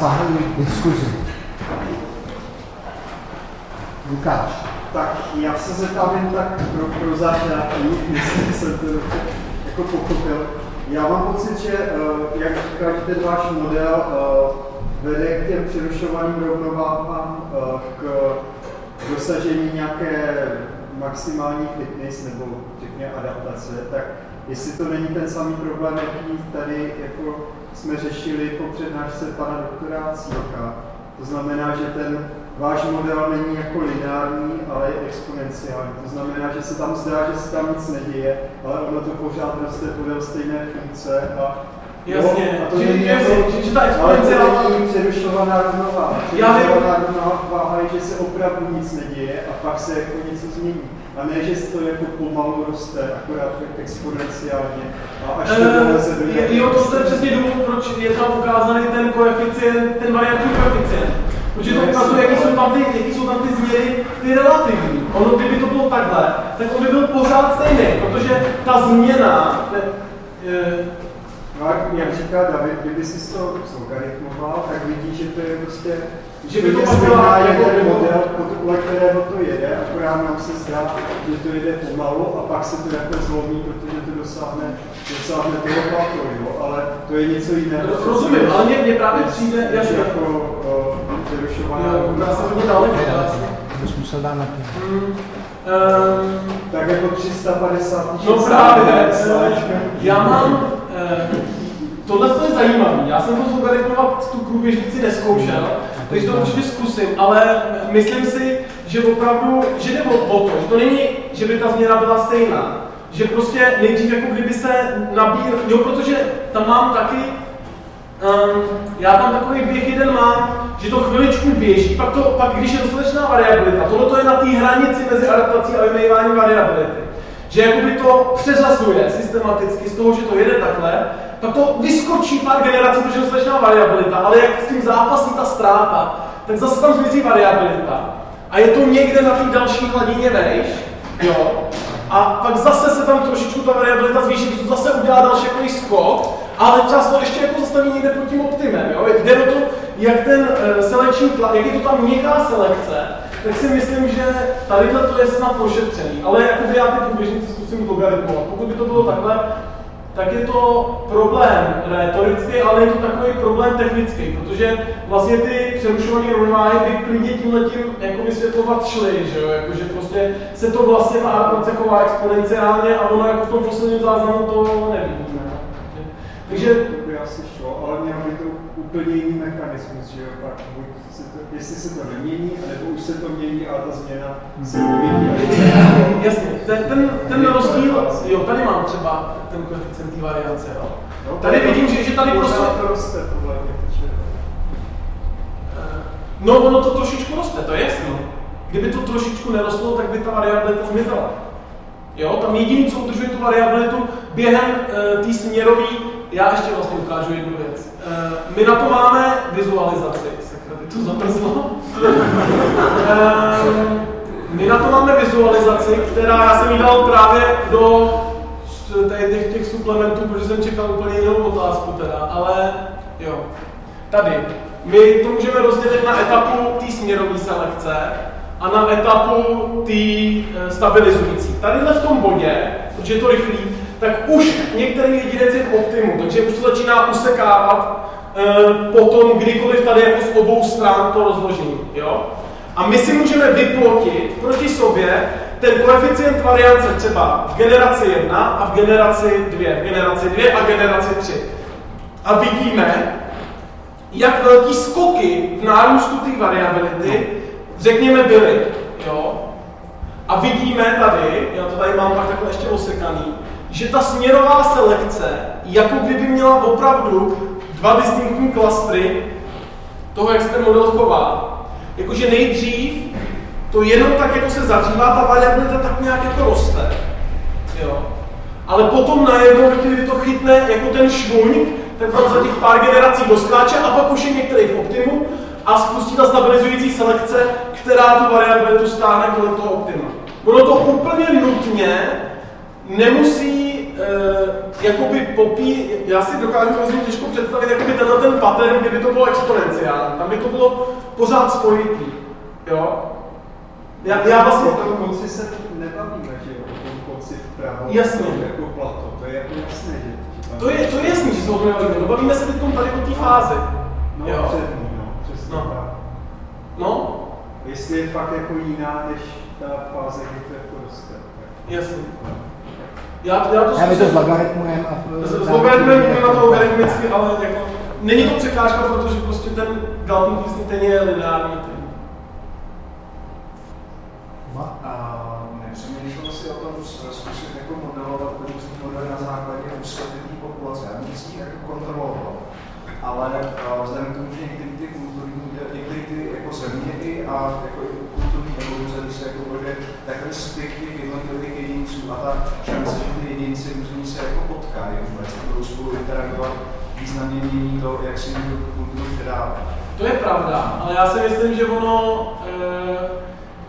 zahajuji diskuzi. Lukáš. Tak já se zeptám jen tak pro, pro začátky, jestli jsem to jako pochopil. Já mám pocit, že, eh, jak říkáte, ten váš model eh, vede k těm přerušovaným rovnováhám, eh, k dosažení nějaké maximální fitness nebo řekněme adaptace, tak jestli to není ten samý problém, jaký tady jako jsme řešili po přednášce pana doktora Cílka. To znamená, že ten váš model není jako lineární, ale je exponenciální. To znamená, že se tam zdá, že se tam nic neděje, ale ono to pořád roste podél stejné funkce a Jasně, a to že, jasně, jako, že, že ta ale exponenciální... to není přerušovaná rovnováha. Přerušovaná rovnováha je, že se opravdu nic neděje a pak se jako něco změní. A ne, že to jako pomalu roste, akorát tak exponenciálně. A až to Eh, doleze do je- nějaké Jo, to je přesně důvod, proč je tam ukázaný ten koeficient, ten variantní koeficient. Protože to No, ukazuje, jaký jsou tam ty, jaký jsou tam ty změny, ty relativní. Ono, kdyby to bylo takhle, tak on by byl pořád stejný, protože ta změna, te, eh, No a jak říká David, kdyby si to zlogaritmoval, tak vidí, že to je prostě Že by to byla jeden model, podle kterého to jede, akorát nám se zdá, že to jede pomalu a pak se to jako zlomí, protože to dosáhne, dosáhne toho platu, jo, ale to je něco jiného. rozumím, ale mně, mně právě přijde, jasně, jako o, přerušovaná Jo, já jsem hodně daleko. Bys musel dát na to. Hmm, ehm, Tak jako 350 No právě, sláčka. já mám, eh, tohle to je zajímavé, já jsem to zlogaritmovat tu průběžnici neskoušel, takže to určitě zkusím, ale myslím si, že opravdu, že jde o o to, že to není, že by ta změna byla stejná, že prostě nejdřív jako kdyby se nabír, jo, protože tam mám taky, um, já tam takový běh jeden mám, že to chviličku běží, pak, to, pak když je dostatečná variabilita, tohle to je na té hranici mezi adaptací a vymýváním variability, že jakoby to přeřazuje systematicky z toho, že to jede takhle, pak to vyskočí pár generací, protože dostatečná variabilita, ale jak s tím zápasí ta ztráta, tak zase tam zmizí variabilita. A je to někde na té další hladině vejš, jo, a pak zase se tam trošičku ta variabilita zvýší, to zase udělá další takový skok, ale často ještě jako zastaví někde pod tím optimem, jo. Jde o to, jak ten uh, selekční tlak, jak je to tam měkká selekce, tak si myslím, že tady to je snad ošetřený, ale jako já ty průběžnice zkusím logaritmovat. Pokud by to bylo takhle, tak je to problém retorický, ale je to takový problém technický, protože vlastně ty přerušované rovnováhy by klidně tímhletím jako vysvětlovat šly, že jo, jakože prostě se to vlastně ta adaptace chová exponenciálně a ono jako v tom posledním záznamu to nevíme. Takže To by asi šlo, ale mělo by to úplně jiný mechanismus, že jo, pak jestli se to nemění, anebo už se to mění a ta změna se uvidí. Jasně, ten, ten, ten rozdíl, jo, tady mám třeba ten koeficient té variance, jo. No, Tady vidím, že, že tady prostě, to roste podle mě, Eh, No, ono to trošičku roste, to je jasný. Kdyby to trošičku nerostlo, tak by ta variabilita zmizela. Jo, tam jediný, co udržuje tu variabilitu během uh, té směrové, já ještě vlastně ukážu jednu věc. Uh, my na to máme vizualizaci, to zamrzlo. uh, my na to máme vizualizaci, která já jsem jí dal právě do těch, těch suplementů, protože jsem čekal úplně jinou otázku teda, ale jo. Tady. My to můžeme rozdělit na etapu té směrové selekce a na etapu té e, stabilizující. Tadyhle v tom bodě, protože je to rychlý, tak už některý jedinec je v optimu, takže už to začíná usekávat potom, kdykoliv tady jako z obou stran to rozložení. Jo? A my si můžeme vyplotit proti sobě ten koeficient variance třeba v generaci 1 a v generaci 2, v generaci 2 a generaci 3. A vidíme, jak velký skoky v nárůstu té variability, řekněme, byly. Jo? A vidíme tady, já to tady mám pak takhle ještě osekaný, že ta směrová selekce, jako kdyby měla opravdu dva distinktní klastry toho, jak se ten model chová. Jakože nejdřív to jenom tak jako se zahřívá, ta variabilita tak nějak jako roste. Jo. Ale potom najednou, ve chvíli, kdy to chytne jako ten švuň, tak tam za těch pár generací doskáče a pak už je některý v optimu a spustí ta stabilizující selekce, která tu variabilitu stáhne kolem toho optima. Ono to úplně nutně nemusí jakoby popí, já si dokážu hrozně těžko představit jakoby tenhle ten pattern, kdyby to bylo exponenciální. Tam by to bylo pořád spojitý. Jo? Já, já vlastně... O tom konci se nebavíme, že jo? O tom konci vpravo. Jasně. Jako plato, to je jako jasné, že? To je, to je jasný, že se o tom nebavíme. No, bavíme se teď tady o té fázi. No, Jo. přední, no, přesně No. tak. No, Jestli je fakt jako jiná, než ta fáze, kdy to jako roste. tak- jasný. Já, já to Já my to zkusím- zlogaritmujeme a... Z- Zlogaritmujeme na to logaritmicky, ale jako, není to překážka, protože prostě ten Galton písně stejně je lineární. A nepřemýšlel si o tom s- zkusit jako modelovat různý modely na základě té populace. Já nechci ji jako kontrolovat, ale a, vzhledem k tomu, že některé ty kulturní, některé ty jako země i a jako kulturní evoluce, když se jako bude, tak ten styk těch jednotlivých jedinců a ta ty jedinci různí se jako potkají, vůbec budou spolu interagovat, významně mění to, jak si můžou tu kulturu předávat. To je pravda, ale já si myslím, že ono, e,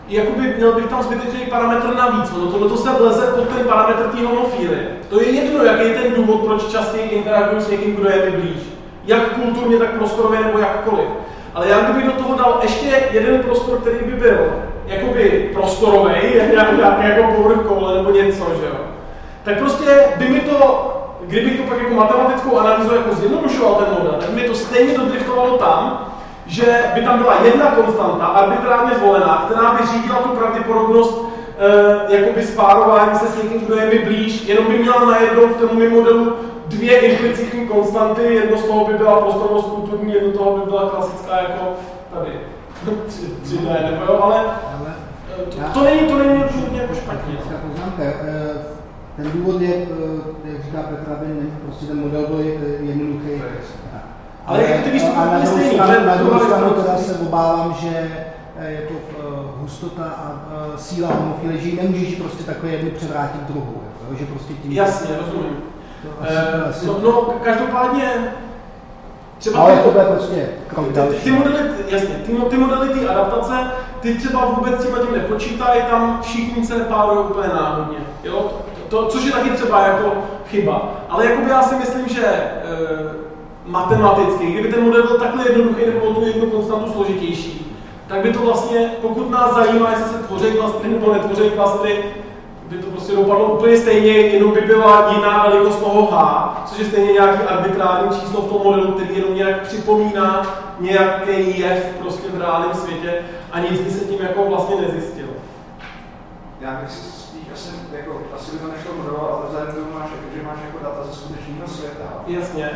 jakoby měl bych tam zbytečný parametr navíc, ono tohle se vleze pod ten parametr té homofílie. To je jedno, jaký je ten důvod, proč častěji interaguju s někým, kdo je mi blíž. Jak kulturně, tak prostorově nebo jakkoliv. Ale já kdybych do toho dal ještě jeden prostor, který by byl jakoby prostorový, nějaký jako povrch koule nebo něco, že jo. Tak prostě by mi to, kdybych to pak jako matematickou analýzu jako zjednodušoval ten model, tak by mi to stejně dodriftovalo tam, že by tam byla jedna konstanta, arbitrárně zvolená, která by řídila tu pravděpodobnost e, jakoby spárování se s někým, kdo je mi blíž, jenom by měla najednou v tom mém modelu dvě implicitní konstanty, jedno z toho by byla prostorovost kulturní, jedno z toho by byla klasická jako tady. Tři, tři ne, nebo jo, ale Ale e, to, to, není, to není jako špatně. Poznámka. Ten důvod je, eh, jak říká Petra, aby ne- prostě ten model byl eh, jednoduchý. Ale jak ty výstupy na druhou stejný, stranu, na to druhou stranu teda se obávám, že jako hustota a síla homofilie, že ji nemůžeš prostě takhle jednu převrátit druhou. Jako, jo, že prostě tím... Jasně, rozumím. To asi, Eh, asi, no, no, každopádně třeba ale ty- to bude prostě krok ty, ty, modely, jasně, ty, ty modely ty adaptace, ty třeba vůbec třeba tím nepočítají, tam všichni se nepárují úplně náhodně, jo? To, což je taky třeba jako chyba. Ale jakoby já si myslím, že e, matematicky, kdyby ten model byl takhle jednoduchý nebo tu jednu konstantu složitější, tak by to vlastně, pokud nás zajímá, jestli se tvoří klastry nebo netvoří klastry, by to prostě dopadlo úplně stejně, jenom by byla jiná velikost toho H, což je stejně nějaký arbitrární číslo v tom modelu, který jenom nějak připomíná nějaký jev prostě v reálném světě a nic by se tím jako vlastně nezjistilo. Já bych jako, asi by to nešlo modelovat, ale vzhledem k tomu, máš, jako, že máš jako data ze skutečného světa, Jasně.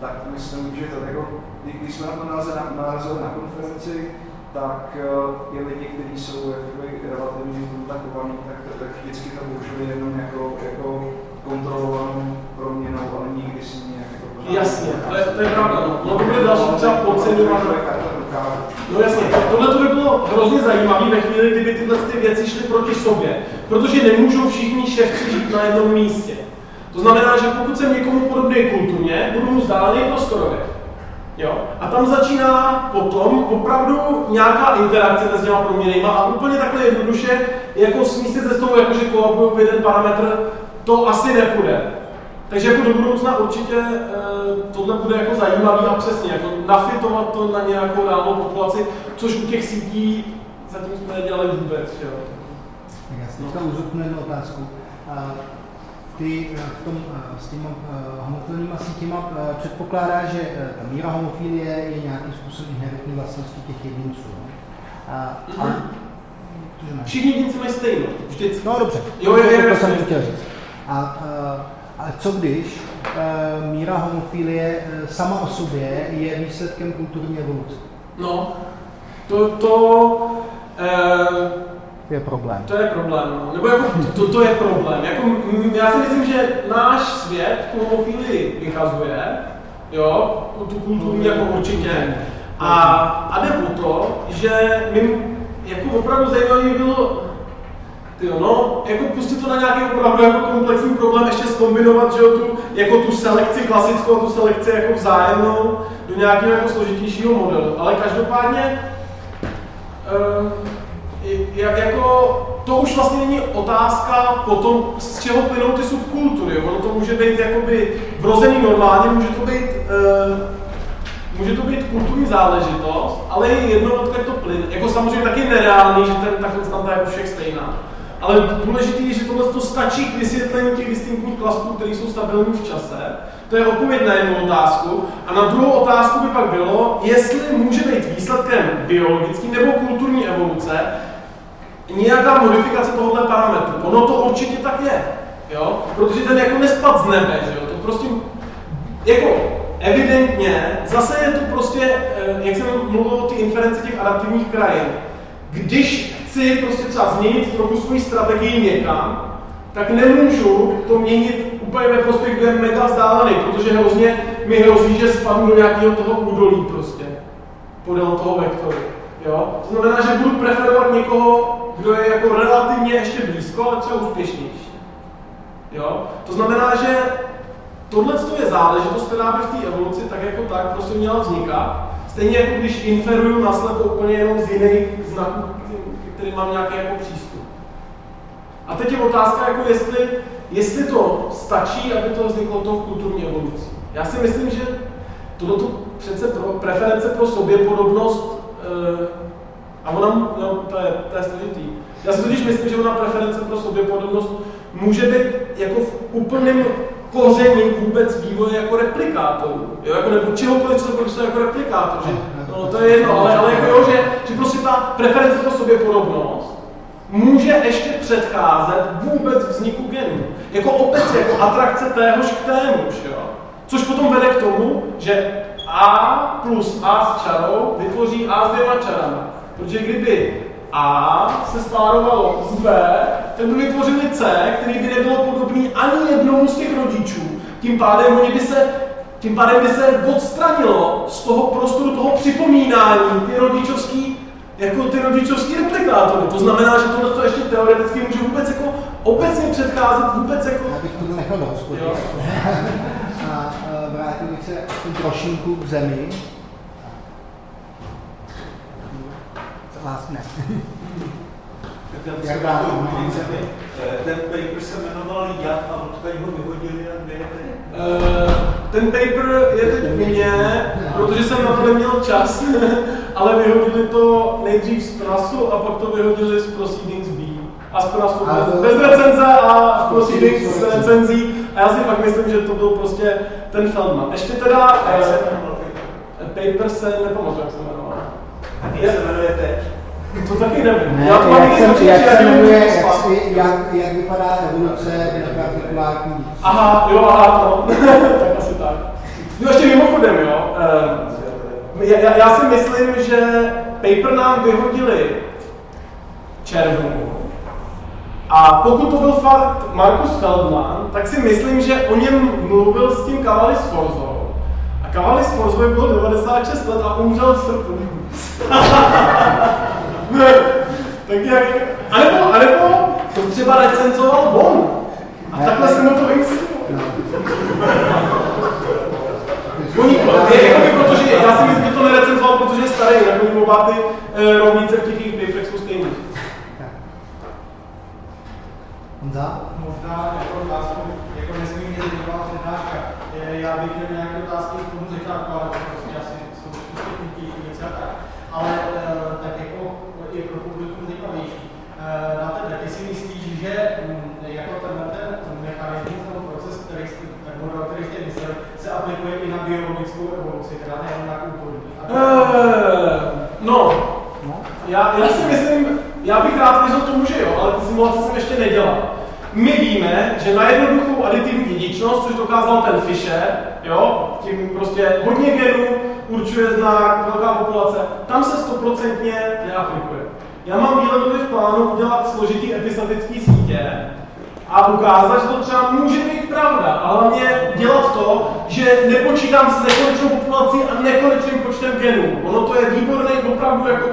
tak myslím, že to jako, kdy- když jsme na to narazili na, narazili na konferenci, tak uh, i lidi, kteří jsou jakoby, relativně kontaktovaní, tak, to, tak vždycky to použili jenom jako, jako kontrolovanou proměnou, ale nikdy si nějak jako Jasně, to je, to je pravda. No. No to bude další třeba podceňovat. No jasně, tohle to by bylo hrozně zajímavé ve chvíli, kdyby tyhle ty věci šly proti sobě, protože nemůžou všichni šéfci žít na jednom místě. To znamená, že pokud jsem někomu podobný kulturně, budu mu vzdálený prostorově. Jo? A tam začíná potom opravdu nějaká interakce mezi těma proměnejma a úplně takhle jednoduše, jako smístit se s tou, jakože kolabují v jeden parametr, to asi nepůjde. Takže jako do budoucna určitě e, tohle bude jako zajímavý a přesně, jako nafitovat to na nějakou reálnou populaci, což u těch sítí zatím jsme nedělali vůbec, že já si teďka uzupnu jednu otázku. A Ty eh, v tom, eh, s těma eh, homofilníma sítěma eh, předpokládá, že eh, ta míra homofilie je nějakým způsobem inherentní vlastností těch jedinců. no? A, a, Mhm. Všichni jedinci mají stejno, vždycky. No dobře, Jo, jo, jo, to jsem chtěl říct. A, eh, a co když eh, míra homofilie eh, sama o sobě je výsledkem kulturní evoluce? No, to, to, e, Je problém. To je problém, no. nebo jako to, to je problém. Jako, já si myslím, že náš svět tu homofílii vykazuje, jo, tu kulturní jako určitě. A, a jde o to, že my jako opravdu zajímavé by bylo, ty no, jako pustit to na nějaký opravdu jako komplexní problém, ještě zkombinovat, že jo, tu, jako tu selekci klasickou a tu selekci jako vzájemnou do nějakého jako složitějšího modelu. Ale každopádně, eh, jak jako, to už vlastně není otázka potom, z čeho plynou ty subkultury. Ono to může být jakoby vrozený normálně, může to být, uh, může to být kulturní záležitost, ale je jedno, odkud to plyne. Jako samozřejmě taky nereálný, že ten, ta konstanta je u všech stejná. Ale důležité je, že tohle to stačí k vysvětlení těch distinktních klastů, které jsou stabilní v čase. To je odpověď na jednu otázku. A na druhou otázku by pak bylo, jestli může být výsledkem biologický nebo kulturní evoluce nějaká modifikace tohohle parametru. Ono to určitě tak je. Jo? Protože ten jako nespad z nebe, že jo? To prostě jako evidentně, zase je to prostě, eh, jak jsem mluvil o té inferenci těch adaptivních krajin, když chci prostě třeba změnit trochu svou strategii někam, tak nemůžu to měnit úplně ve prospěch, kde je mega vzdálený, protože hrozně mi hrozí, že spadnu do nějakého toho údolí prostě, podél toho vektoru. Jo? To znamená, že budu preferovat někoho, kdo je jako relativně ještě blízko, ale třeba úspěšnější. Jo? To znamená, že tohle je záležitost, která by v té evoluci tak jako tak prostě měla vznikat. Stejně jako když inferuju naslepo úplně jenom z jiných znaků, který mám nějaký jako přístup. A teď je otázka, jako jestli, jestli to stačí, aby to vzniklo tou kulturní evolucí. Já si myslím, že tohle přece pro, preference pro soběpodobnost, e, a ona, no, to je, to je složitý. Já si totiž myslím, že ona preference pro soběpodobnost může být jako v úplném koření vůbec vývoje jako replikátorů, jo, jako nebo čehokoliv, co jako replikátor, že, no to je jedno, ale, ale jako jo, že, že prostě preference pro soběpodobnost může ještě předcházet vůbec vzniku genu. Jako opět, jako atrakce téhož k témuž, jo. Což potom vede k tomu, že A plus A s čarou vytvoří A s dvěma čarami. Protože kdyby A se spárovalo s B, tak by vytvořili C, který by nebylo podobný ani jednomu z těch rodičů. Tím pádem oni by se tím pádem by se odstranilo z toho prostoru toho připomínání ty rodičovský jako ty rodičovský replikátory. To znamená, že tohle to ještě teoreticky může vůbec jako obecně předcházet, vůbec jako... Já bych to nechal do hospody. A vrátil bych se trošinku k zemi. Vás ne. Jak dál? Ten paper se jmenoval Jak a odkud ho vyhodili a kde je Uh, ten paper je teď u mě, protože jsem na to neměl čas, ale vyhodili to nejdřív z prasu a pak to vyhodili z Proceedings B. A z prasu bez, bez recenze a z Proceedings s recenzí. A já si fakt myslím, že to byl prostě ten Feldman. Ještě teda... Uh, paper se nepamatuju, jak se jmenoval. A jak se jmenuje teď? To taky nevím. Ne, já to jak, jsem, jak, se jmenuje, jak, si, jak, jak vypadá evoluce grafikulární. Aha, jo, aha, no. tak asi tak. Jo, ještě mimochodem, jo. Uh, já, já si myslím, že paper nám vyhodili červnu. A pokud to byl fakt Markus Feldman, tak si myslím, že o něm mluvil s tím Cavalli Forzou. A Cavalli Forzou byl 96 let a umřel v srpnu. tak jak, anebo, anebo to třeba recenzoval on. A takhle jsem mu to vymyslel. Uniklo. Je, jako by, protože já si myslím, že to nerecenzoval, protože je starý, jako oba ty e, rovnice v těch jejich paperech jsou stejné. Honza? Možná jako otázku, jako nesmírně zajímavá přednáška. Já bych měl nějaké otázky k tomu začátku, ale to prostě asi jsou prostě věci a tak. Ale e, tak jako je pro publikum zajímavější. E, na ten, ty si myslíš, že m, jako ten, ten mechanismus nebo proces, který jste, ten model, který jste myslel, se aplikuje i na biologickou evoluci, teda nejen na kulturní? Uh, no, já, já si myslím, já bych rád věřil tomu, že jo, ale ty simulace jsem ještě nedělal. My víme, že na jednoduchou aditivní dědičnost, což dokázal ten Fischer, jo, tím prostě hodně genů určuje znak, velká populace, tam se stoprocentně neaplikuje. Já mám výhledově v plánu udělat složitý epistatický sítě a ukázat, že to třeba může být pravda, ale hlavně dělat to, že nepočítám s nekonečnou populací a nekonečným počtem genů. Ono to je výborné opravdu jako,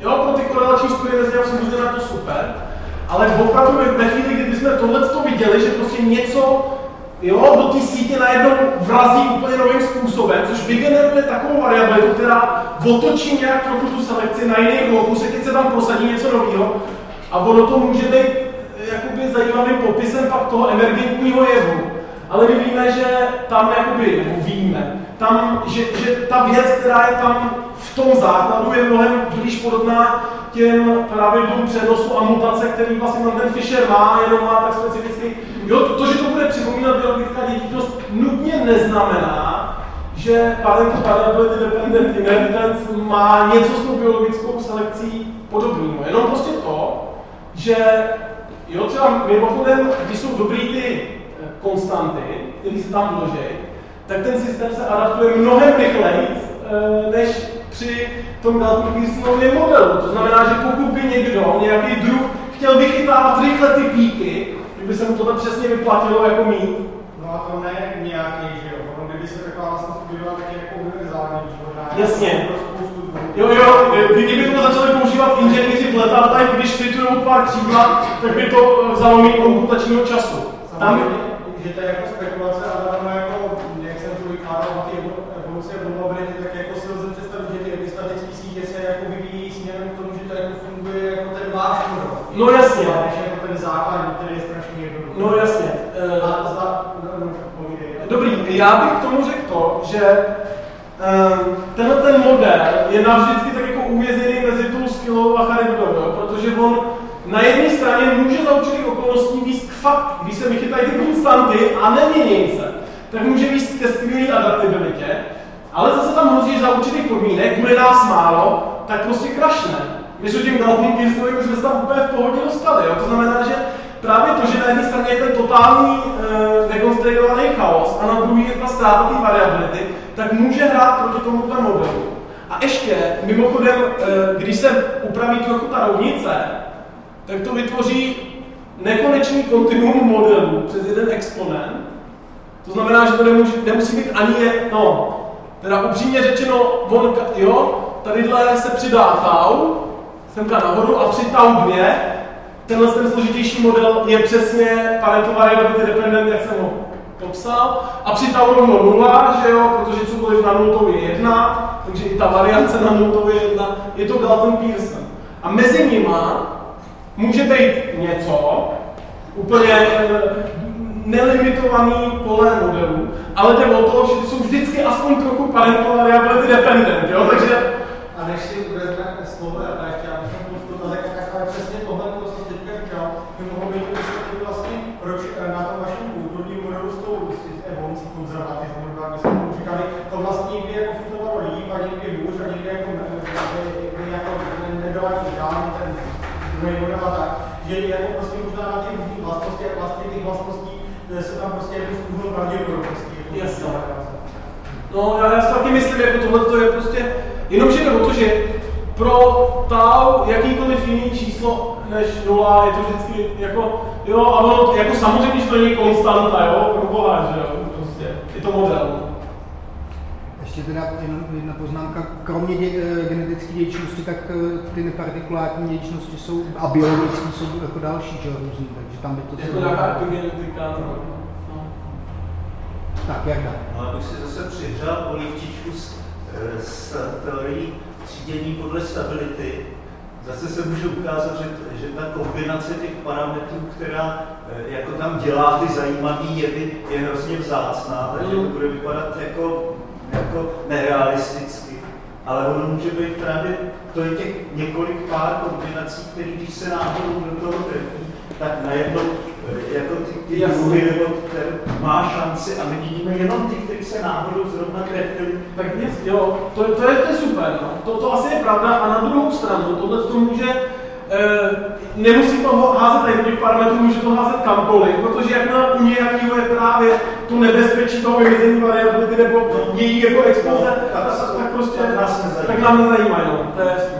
jo, pro ty korelační studie mezi jsem na to super, ale opravdu ve chvíli, kdy jsme tohle viděli, že prostě něco jo, do té sítě najednou vrazí úplně novým způsobem, což vygeneruje takovou variabilitu, která otočí nějak trochu tu selekci na jiný lokus, keď se tam prosadí něco nového a ono to může být jakoby zajímavým popisem pak toho emergentního jevu. Ale my víme, že tam jakoby, nebo víme, tam, že, že ta věc, která je tam v tom základu, je mnohem blíž podobná těm pravidlům přenosu a mutace, který vlastně tam ten Fisher má, jenom má tak specificky. Jo, to, to že to bude připomínat biologická dědičnost, nutně neznamená, že parental variability dependent inheritance má něco s tou biologickou selekcí podobného. Jenom prostě to, že jo, třeba mimochodem, když jsou dobrý ty eh, konstanty, které se tam vloží, tak ten systém se adaptuje mnohem rychleji, eh, než při tom Galton-Pearsonově modelu. To znamená, že pokud by někdo, nějaký druh, chtěl vychytávat rychle ty píky, kdyby se mu to tam přesně vyplatilo jako mít. No a to ne nějaký, že jo, ono kdyby se taková vlastně studovala taky jako univerzální, že Jasně. Jo, jo, kdyby to začali používat inženýři v letadlech, když fitují pár křídla, tak by to vzalo mít komputačního času. Tam, že to je jako spekulace, ale ono jako, jak jsem to vykládal a probability, tak jako si lze představit, že ty epistatické sítě se jako vyvíjí směrem k tomu, že to jako funguje jako ten váš. No jasně. Než jako ten základ, který je strašně jednoduchý. no jasně. Eh, A za, no, no, povídej. Dobrý, já bych k tomu řekl to, že um, tenhle ten model je navždycky tak jako uvězněný mezi tou skillou a jo? protože on na jedné straně může za určitých okolností víc k fakt, když se vychytají ty konstanty a nemění se, tak může víc ke skvělé adaptabilitě, ale zase tam hrozí, za určitých podmínek, bude nás málo, tak prostě krašne. Když o tím Galton Pearsonovi už jsme se tam úplně v pohodě dostali. Jo? To znamená, že právě to, že na jedné straně je ten totální e, dekonstruovaný chaos a na druhé je ta ztráta té variability, tak může hrát proti tomuto modelu. A ještě, mimochodem, e, když se upraví trochu ta rovnice, tak to vytvoří nekonečný kontinuum modelů přes jeden exponent. To znamená, že to nemusí, nemusí být ani jedno. Teda upřímně řečeno, on, jo, tadyhle se přidá tau, semka nahoru a při tau 2 tenhle ten složitější model je přesně parental variability dependent, jak jsem ho popsal. A při tau rovno 0, že jo, protože cokoliv na nultou je 1, takže i ta variance na nultou je 1, je to Galton Pearson. A mezi nima může být něco, úplně eh, nelimitovaný pole modelů, ale jde o to, že jsou vždycky aspoň trochu parental variability dependent, jo, takže A než si vezme slovo, a ještě já bych chtěl to tak, tak ale přesně tohle, to, co jsi teďka říkal, by mohlo být vysvětlit vlastně, proč eh, na tom vašem kulturním modelu s tou s tou evolucí konzervatismu, nebo jak bychom tomu říkali, to vlastně někdy jako fitovalo líp a někdy hůř a někdy jako, ne- ne- někdy jako ne- nebyla ideální ten druhý model a jako prostě možná na ty různý vlastnosti a vlastně těch vlastností se tam prostě jako zkusil pravděpodobností. Jako Jasně. No, já, já si taky myslím, jako tohle to je prostě, jenom že jde o to, že pro tau jakýkoliv jiný číslo než nula je to vždycky jako, jo, a ono, jako samozřejmě, že to není konstanta, jo, pro boha, že jo, prostě, je to model. Ještě teda jenom jedna poznámka. Kromě dě, eh, genetické dědičnosti, tak eh, ty nepartikulární dědičnosti jsou a biologické jsou jako další, že různý, takže tam by to Jako nějaká epigenetika, no. no. Tak, jak dál? No, abych si zase přihřál polivčičku s, eh, s teorií třídění podle stability. Zase se může ukázat, že, že ta kombinace těch parametrů, která eh, jako tam dělá ty zajímavé jevy, je hrozně vzácná, takže to bude vypadat jako, jako nerealisticky. Ale ono může být právě, to je těch několik pár kombinací, které když se náhodou do toho trefí, tak najednou eh, jako ty, ty druhy nebo ten má šanci a my vidíme jenom ty, kteří se náhodou zrovna trefili. Tak nic, jo, to, to, je, to je super, no. to, to asi je pravda a na druhou stranu tohle to může, nemusí to házet těch parametrů, může to házet kamkoliv, protože jakmile u nějakého je právě to nebezpečí toho vymezení variability nebo její jako expoze, tak, tak, tak prostě tak nás nezajímá. tak nám nezajímá, no, to je jasný.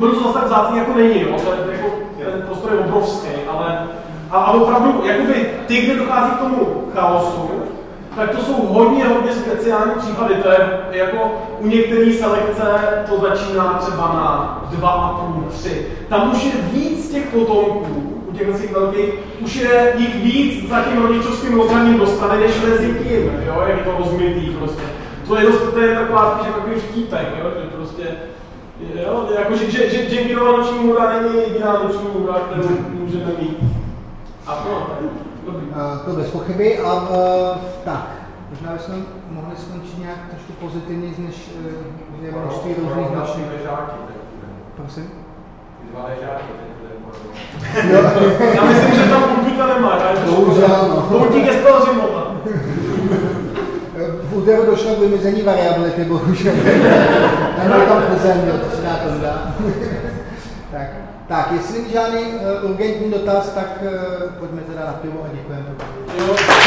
Ono to zase tak vzácný jako není, jo, jako, ten prostor je obrovský, ale a, a opravdu, jakoby ty, kde dochází k tomu chaosu, tak to jsou hodně, hodně speciální případy. To je jako u některé selekce to začíná třeba na 2,5, 3. Tam už je víc těch potomků u těch těch velkých, už je jich víc za tím rodičovským rozhraním dostane, než mezi tím, jo, jak je to rozmytý prostě. To je, dost, to je taková spíš jako takový vtípek, jo, že prostě, jo, jako, že, že, že noční můra není jediná noční můra, kterou můžeme mít. A to, dobrý. Uh, to bez pochyby. A uh, tak, možná bychom mohli skončit nějak trošku pozitivně, než uh, je množství různých nočních. Prosím? Dva ležáky. Já myslím, že tam Urbuta nemá, ne? Bohužel, no. Poutík je spelřimova. V úteru došlo k vymizení variability, bohužel. Nemají tam Plzeň, jo, to se dá to dá. tak, tak, jestli není žádný uh, urgentní dotaz, tak uh, pojďme teda na pivo a děkujeme. Jo.